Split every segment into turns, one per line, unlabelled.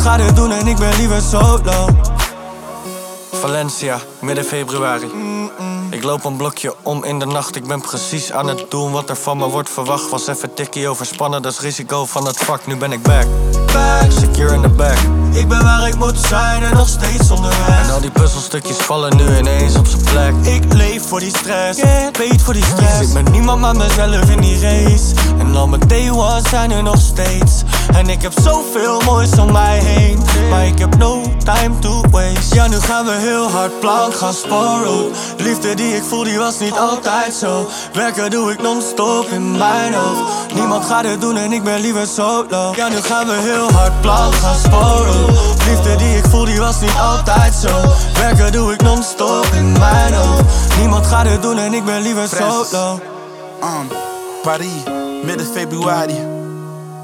Niemand gaat het doen en ik ben liever solo? Valencia, midden februari. Ik loop een blokje om in de nacht. Ik ben precies aan het doen wat er van me wordt verwacht. Was even tikkie overspannen, dat is risico van het vak. Nu ben ik back, back, secure in the back. Ik ben waar ik moet zijn en nog steeds onderweg En al die puzzelstukjes vallen nu ineens op zijn plek. Ik leef voor die stress, weet voor die stress. Ik zit met niemand maar mezelf in die race. En al mijn day ones zijn er nog steeds En ik heb zoveel moois om mij heen Maar ik heb no time to waste. Ja, nu gaan we heel hard plank gaan sporen Liefde die ik voel, die was niet altijd zo. Werken doe ik non-stop in mijn hoofd. Niemand gaat het doen en ik ben liever solo. Ja, nu gaan we heel hard plank gaan sporen Liefde die ik voel, die was niet altijd zo. Werken doe ik non-stop in mijn hoofd. Niemand gaat het doen en ik ben liever solo.
Um, Paris, midden februari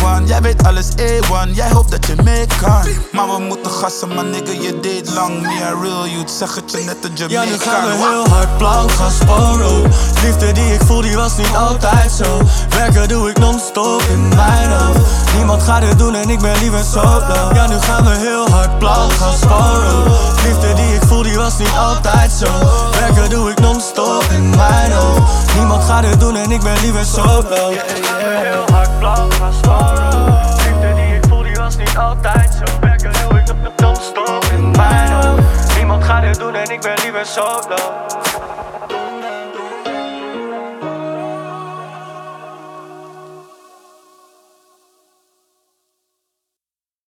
A1 Jij weet alles A1, jij hoopt dat je mee kan Maar we moeten gassen, man nigga, je deed lang a real youth, zeg het je net een Jamaican
Ja, nu gaan we heel hard gaan sporen Liefde die ik voel, die was niet altijd zo. Werken doe ik non-stop in mijn hoofd. Niemand gaat het doen en ik ben liever solo. Ja, nu gaan we heel hard gaan sporen Liefde die ik voel, die was niet altijd zo. Werken doe ik non-stop in mijn hoofd. Niemand gaat het doen en ik ben liever solo. Heel hard sparen Liefde die ik voel, die was niet altijd zo Werken doe ik non-stop in mijn hoofd. Niemand gaat het doen en ik ben liever solo